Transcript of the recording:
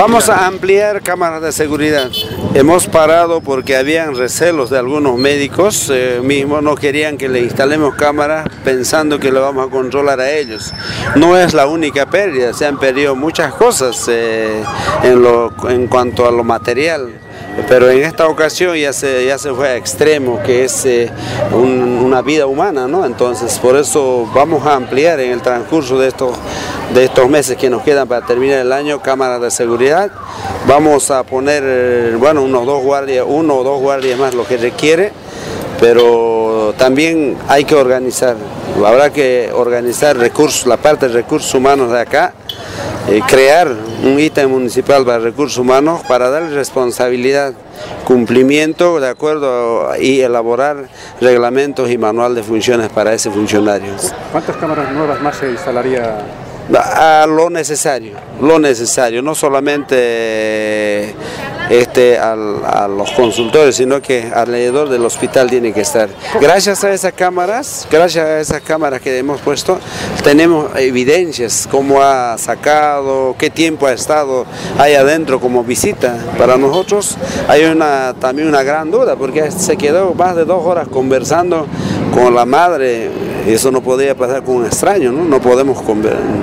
Vamos a ampliar cámaras de seguridad. Hemos parado porque habían recelos de algunos médicos, eh, mismos no querían que le instalemos cámaras pensando que lo vamos a controlar a ellos. No es la única pérdida, se han perdido muchas cosas eh, en, lo, en cuanto a lo material pero en esta ocasión ya se, ya se fue a extremo, que es eh, una vida humana, ¿no? Entonces, por eso vamos a ampliar en el transcurso de estos, de estos meses que nos quedan para terminar el año cámaras de seguridad. Vamos a poner, bueno, unos dos guardias, uno o dos guardias más lo que requiere, pero también hay que organizar, habrá que organizar recursos, la parte de recursos humanos de acá, eh, crear un ítem municipal para recursos humanos para darle responsabilidad, cumplimiento de acuerdo y elaborar reglamentos y manual de funciones para ese funcionario. ¿Cuántas cámaras nuevas más se instalaría? A lo necesario, lo necesario, no solamente este, a los consultores, sino que alrededor del hospital tiene que estar. Gracias a esas cámaras, gracias a esas cámaras que hemos puesto, tenemos evidencias, cómo ha sacado, qué tiempo ha estado ahí adentro como visita. Para nosotros hay una, también una gran duda, porque se quedó más de dos horas conversando con la madre, eso no podía pasar con un extraño, no, no podemos conversar.